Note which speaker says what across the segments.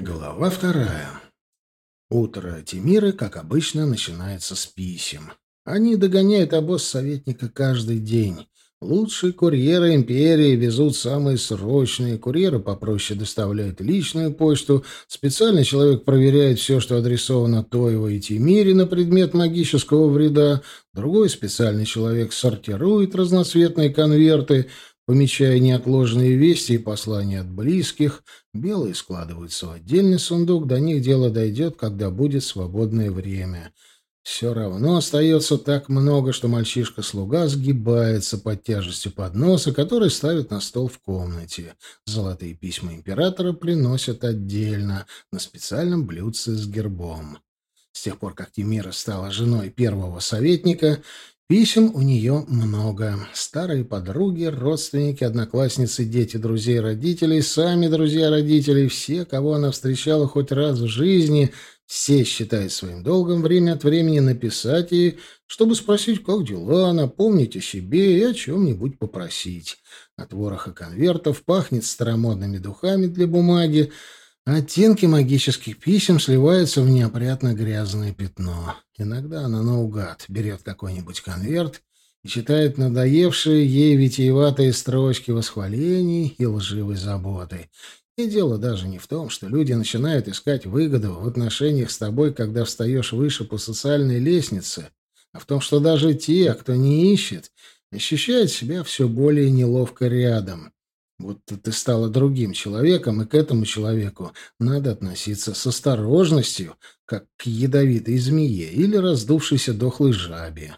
Speaker 1: Глава вторая. Утро Тимиры, как обычно, начинается с писем. Они догоняют обоз советника каждый день. Лучшие курьеры империи везут самые срочные, курьеры попроще доставляют личную почту, специальный человек проверяет все, что адресовано Тоево и Тимире на предмет магического вреда, другой специальный человек сортирует разноцветные конверты, Помечая неотложные вести и послания от близких, белые складываются в отдельный сундук, до них дело дойдет, когда будет свободное время. Все равно остается так много, что мальчишка-слуга сгибается под тяжестью подноса, который ставят на стол в комнате. Золотые письма императора приносят отдельно, на специальном блюдце с гербом. С тех пор, как Тимира стала женой первого советника, Писем у нее много. Старые подруги, родственники, одноклассницы, дети, друзей, родителей, сами друзья родителей, все, кого она встречала хоть раз в жизни, все считают своим долгом время от времени написать ей, чтобы спросить, как дела, напомнить о себе и о чем-нибудь попросить. От вороха конвертов пахнет старомодными духами для бумаги, Оттенки магических писем сливаются в неопрятно грязное пятно. Иногда она наугад берет какой-нибудь конверт и читает надоевшие ей витиеватые строчки восхвалений и лживой заботы. И дело даже не в том, что люди начинают искать выгоду в отношениях с тобой, когда встаешь выше по социальной лестнице, а в том, что даже те, кто не ищет, ощущают себя все более неловко рядом. Будто ты стала другим человеком, и к этому человеку надо относиться с осторожностью, как к ядовитой змее или раздувшейся дохлой жабе.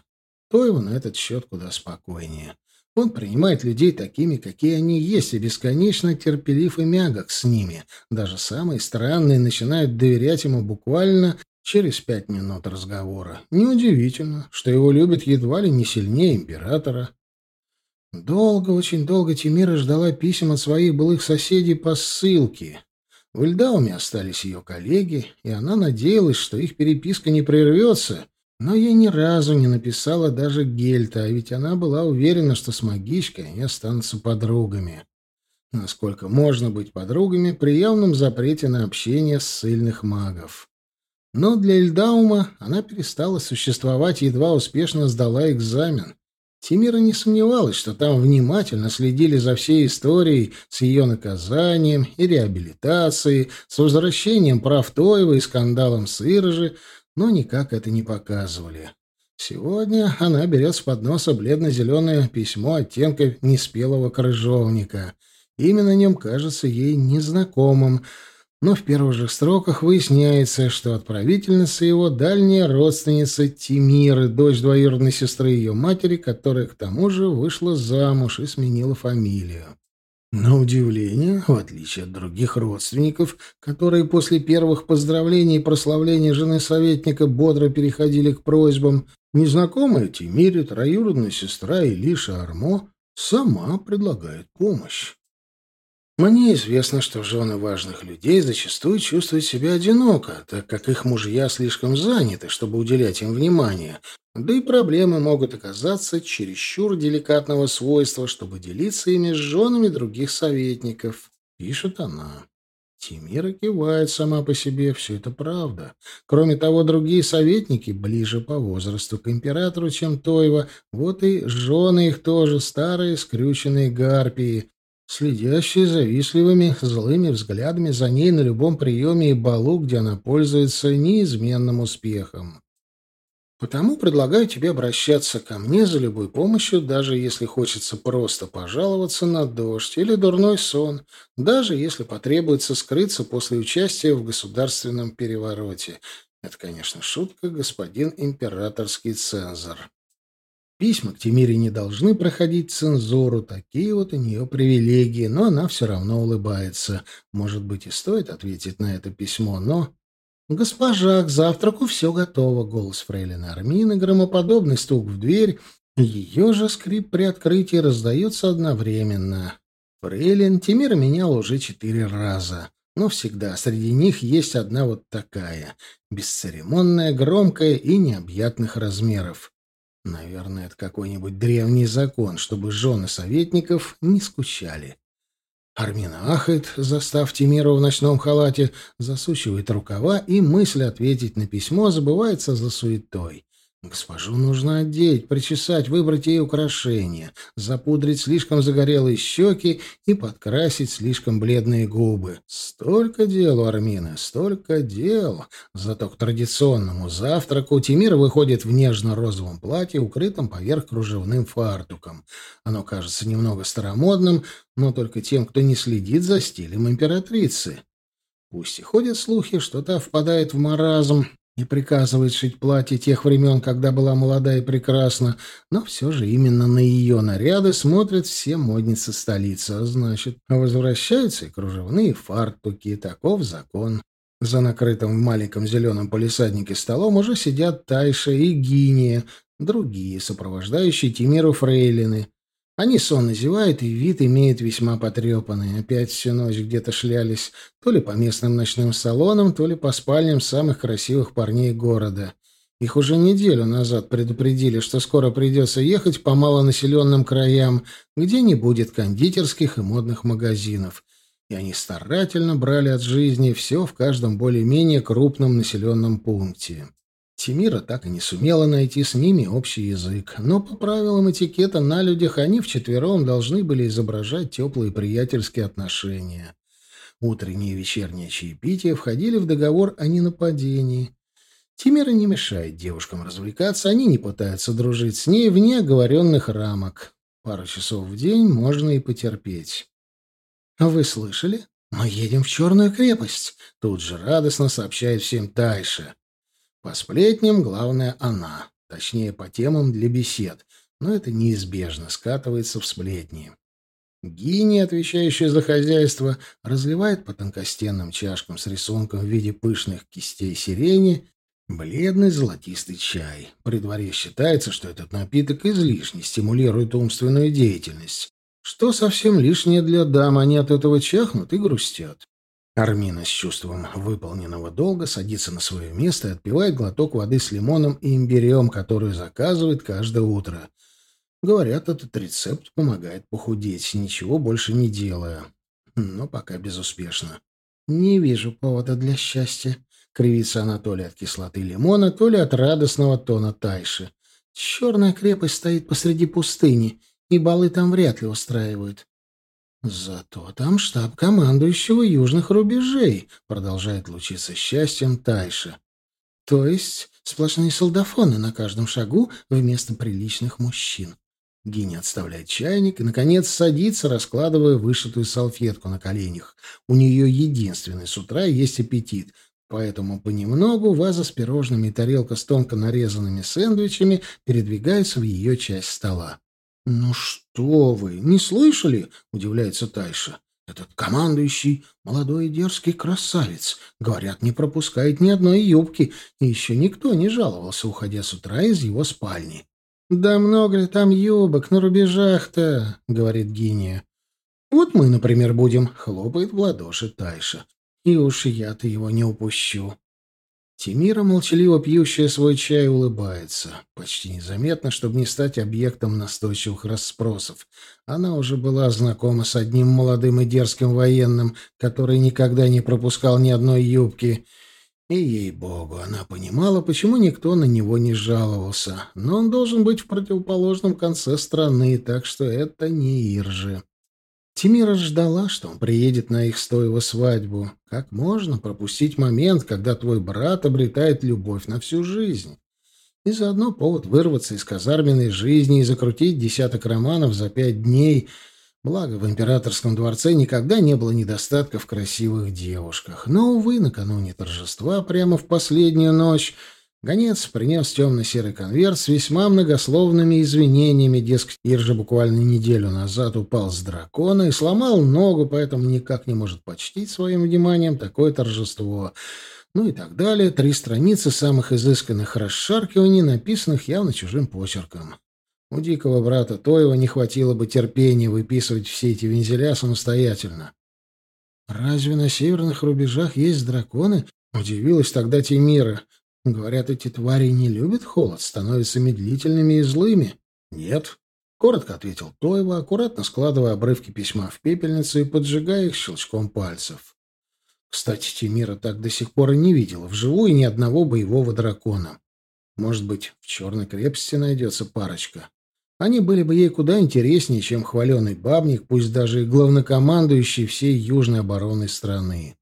Speaker 1: То его на этот счет куда спокойнее. Он принимает людей такими, какие они есть, и бесконечно терпелив и мягок с ними. Даже самые странные начинают доверять ему буквально через пять минут разговора. Неудивительно, что его любят едва ли не сильнее императора. Долго, очень долго Тимира ждала писем от своих былых соседей по ссылке. В Ильдауме остались ее коллеги, и она надеялась, что их переписка не прервется, но ей ни разу не написала даже Гельта, а ведь она была уверена, что с магичкой они останутся подругами. Насколько можно быть подругами при явном запрете на общение с сильных магов. Но для Ильдаума она перестала существовать, едва успешно сдала экзамен. Тимира не сомневалась, что там внимательно следили за всей историей с ее наказанием и реабилитацией, с возвращением прав Тоева и скандалом с Иржи, но никак это не показывали. Сегодня она берет с подноса бледно-зеленое письмо оттенка неспелого крыжовника. Имя на нем кажется ей незнакомым — но в первых же строках выясняется, что отправительница его дальняя родственница Тимиры, дочь двоюродной сестры ее матери, которая к тому же вышла замуж и сменила фамилию. На удивление, в отличие от других родственников, которые после первых поздравлений и прославления жены советника бодро переходили к просьбам, незнакомая Тимире, троюродная сестра Илиша Армо, сама предлагает помощь. Мне известно, что жены важных людей зачастую чувствуют себя одиноко, так как их мужья слишком заняты, чтобы уделять им внимание, да и проблемы могут оказаться чересчур деликатного свойства, чтобы делиться ими с женами других советников, пишет она. Тимира кивает сама по себе, все это правда. Кроме того, другие советники ближе по возрасту к императору, чем Тойва, вот и жены их тоже старые скрюченные гарпии, следящие завистливыми, злыми взглядами за ней на любом приеме и балу, где она пользуется неизменным успехом. Потому предлагаю тебе обращаться ко мне за любой помощью, даже если хочется просто пожаловаться на дождь или дурной сон, даже если потребуется скрыться после участия в государственном перевороте. Это, конечно, шутка, господин императорский цензор. Письма к Тимире не должны проходить цензуру, такие вот у нее привилегии, но она все равно улыбается. Может быть, и стоит ответить на это письмо, но... «Госпожа, к завтраку все готово», — голос фрейлины Армины, громоподобный стук в дверь, ее же скрип при открытии раздается одновременно. Фрейлин Тимира менял уже четыре раза. Но всегда среди них есть одна вот такая, бесцеремонная, громкая и необъятных размеров. Наверное, это какой-нибудь древний закон, чтобы жены советников не скучали. Армина ахает, застав Тимира в ночном халате, засучивает рукава, и мысль ответить на письмо забывается за суетой. Госпожу нужно одеть, причесать, выбрать ей украшения, запудрить слишком загорелые щеки и подкрасить слишком бледные губы. Столько дел у Армины, столько дел. Зато к традиционному завтраку Тимир выходит в нежно-розовом платье, укрытом поверх кружевным фартуком. Оно кажется немного старомодным, но только тем, кто не следит за стилем императрицы. Пусть и ходят слухи, что та впадает в маразм, и приказывает шить платье тех времен, когда была молода и прекрасна, но все же именно на ее наряды смотрят все модницы столицы, а значит, возвращаются и кружевные фартуки, таков закон. За накрытым в маленьком зеленом полисаднике столом уже сидят Тайша и Гиния, другие, сопровождающие Тимиру фрейлины. Они сонно зевают, и вид имеют весьма потрепанный. Опять всю ночь где-то шлялись, то ли по местным ночным салонам, то ли по спальням самых красивых парней города. Их уже неделю назад предупредили, что скоро придется ехать по малонаселенным краям, где не будет кондитерских и модных магазинов. И они старательно брали от жизни все в каждом более-менее крупном населенном пункте. Тимира так и не сумела найти с ними общий язык, но по правилам этикета на людях они вчетвером должны были изображать теплые приятельские отношения. Утреннее и вечернее чаепитие входили в договор о ненападении. Тимира не мешает девушкам развлекаться, они не пытаются дружить с ней вне оговоренных рамок. Пару часов в день можно и потерпеть. «А «Вы слышали? Мы едем в Черную крепость», — тут же радостно сообщает всем Тайша. По сплетням главное она, точнее, по темам для бесед, но это неизбежно скатывается в сплетни. Гини, отвечающая за хозяйство, разливает по тонкостенным чашкам с рисунком в виде пышных кистей сирени бледный золотистый чай. При дворе считается, что этот напиток излишне стимулирует умственную деятельность, что совсем лишнее для дам, они от этого чахнут и грустят. Армина с чувством выполненного долга садится на свое место и отпивает глоток воды с лимоном и имбирем, которую заказывает каждое утро. Говорят, этот рецепт помогает похудеть, ничего больше не делая. Но пока безуспешно. «Не вижу повода для счастья», — кривится она то ли от кислоты лимона, то ли от радостного тона Тайши. «Черная крепость стоит посреди пустыни, и балы там вряд ли устраивают. «Зато там штаб командующего южных рубежей», — продолжает лучиться счастьем Тайша. «То есть сплошные солдафоны на каждом шагу вместо приличных мужчин». Гиня отставляет чайник и, наконец, садится, раскладывая вышитую салфетку на коленях. У нее единственный с утра есть аппетит, поэтому понемногу ваза с пирожными и тарелка с тонко нарезанными сэндвичами передвигаются в ее часть стола. «Ну что вы, не слышали?» — удивляется Тайша. «Этот командующий молодой и дерзкий красавец. Говорят, не пропускает ни одной юбки, и еще никто не жаловался, уходя с утра из его спальни». «Да много ли там юбок на рубежах-то?» — говорит Гиния. «Вот мы, например, будем», — хлопает в ладоши Тайша. «И уж я-то его не упущу». Тимира, молчаливо пьющая свой чай, улыбается. Почти незаметно, чтобы не стать объектом настойчивых расспросов. Она уже была знакома с одним молодым и дерзким военным, который никогда не пропускал ни одной юбки. И, ей-богу, она понимала, почему никто на него не жаловался. Но он должен быть в противоположном конце страны, так что это не Иржи. Тимира ждала, что он приедет на их стоево свадьбу. Как можно пропустить момент, когда твой брат обретает любовь на всю жизнь? И заодно повод вырваться из казарменной жизни и закрутить десяток романов за пять дней. Благо, в императорском дворце никогда не было недостатка в красивых девушках. Но, увы, накануне торжества, прямо в последнюю ночь, Гонец принес темно-серый конверт с весьма многословными извинениями, дескать, Иржа буквально неделю назад упал с дракона и сломал ногу, поэтому никак не может почтить своим вниманием такое торжество. Ну и так далее. Три страницы самых изысканных расшаркиваний, написанных явно чужим почерком. У дикого брата Тоева не хватило бы терпения выписывать все эти вензеля самостоятельно. «Разве на северных рубежах есть драконы?» — удивилась тогда Тимира. Говорят, эти твари не любят холод, становятся медлительными и злыми. Нет. Коротко ответил Тойва, аккуратно складывая обрывки письма в пепельницу и поджигая их щелчком пальцев. Кстати, Тимира так до сих пор и не видела вживую ни одного боевого дракона. Может быть, в Черной крепости найдется парочка. Они были бы ей куда интереснее, чем хваленый бабник, пусть даже и главнокомандующий всей южной обороной страны.